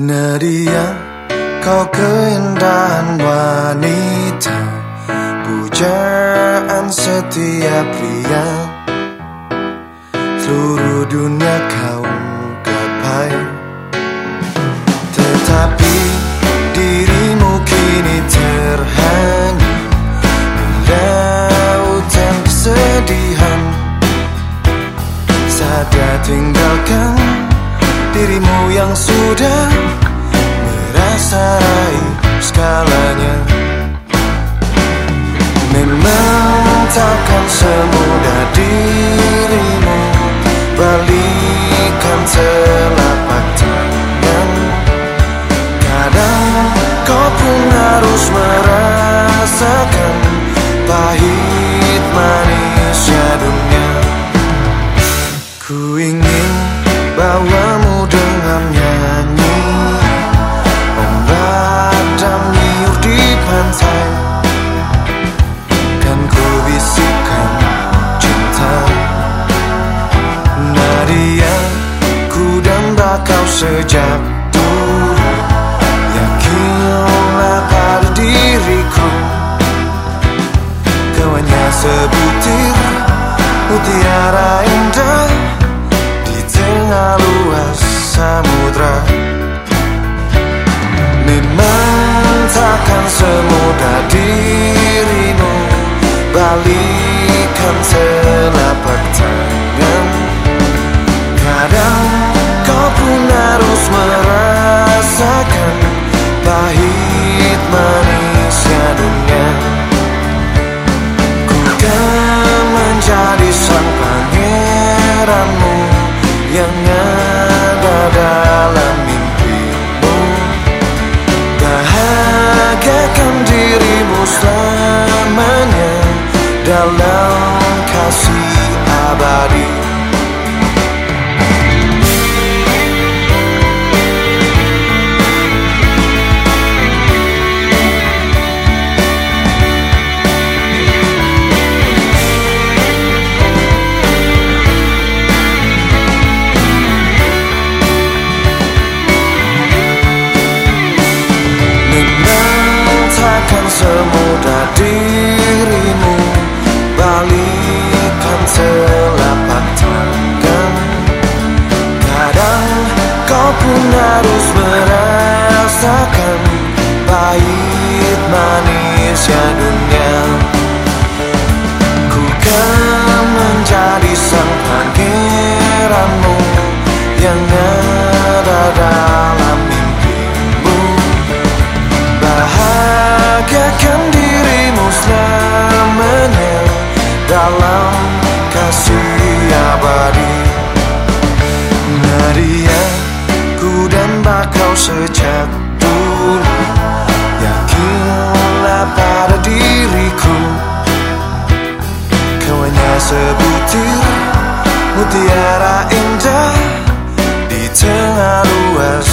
Nadia, kau keindahan wanita Pujaan setiap pria. Seluruh dunia kau gapai. Tetapi dirimu kini terhanyut Lautan kesedihan. Saatnya tinggalkan dirimu yang sudah merasai skalanya Memang takkan semudah dirimu balikan telapak tangan. Kadang kau pun harus merasakan pahit sejak dulu. Yakinlah pada diriku. Kau hanya sebutir mutiara indah Di tengah luas samudra. Memang takkan semudah dirimu Balikan telapak dalam mimpimu. Bahagiakan dirimu selamanya Dalam kasih abadi dirimu Balikan telapak tangan. Kadang kau pun harus merasakan Pahit manisnya dunia kasih abadi ku dan bakau sejak dulu. Yakinlah pada diriku Kau hanya sebutir mutiara indah Di tengah luas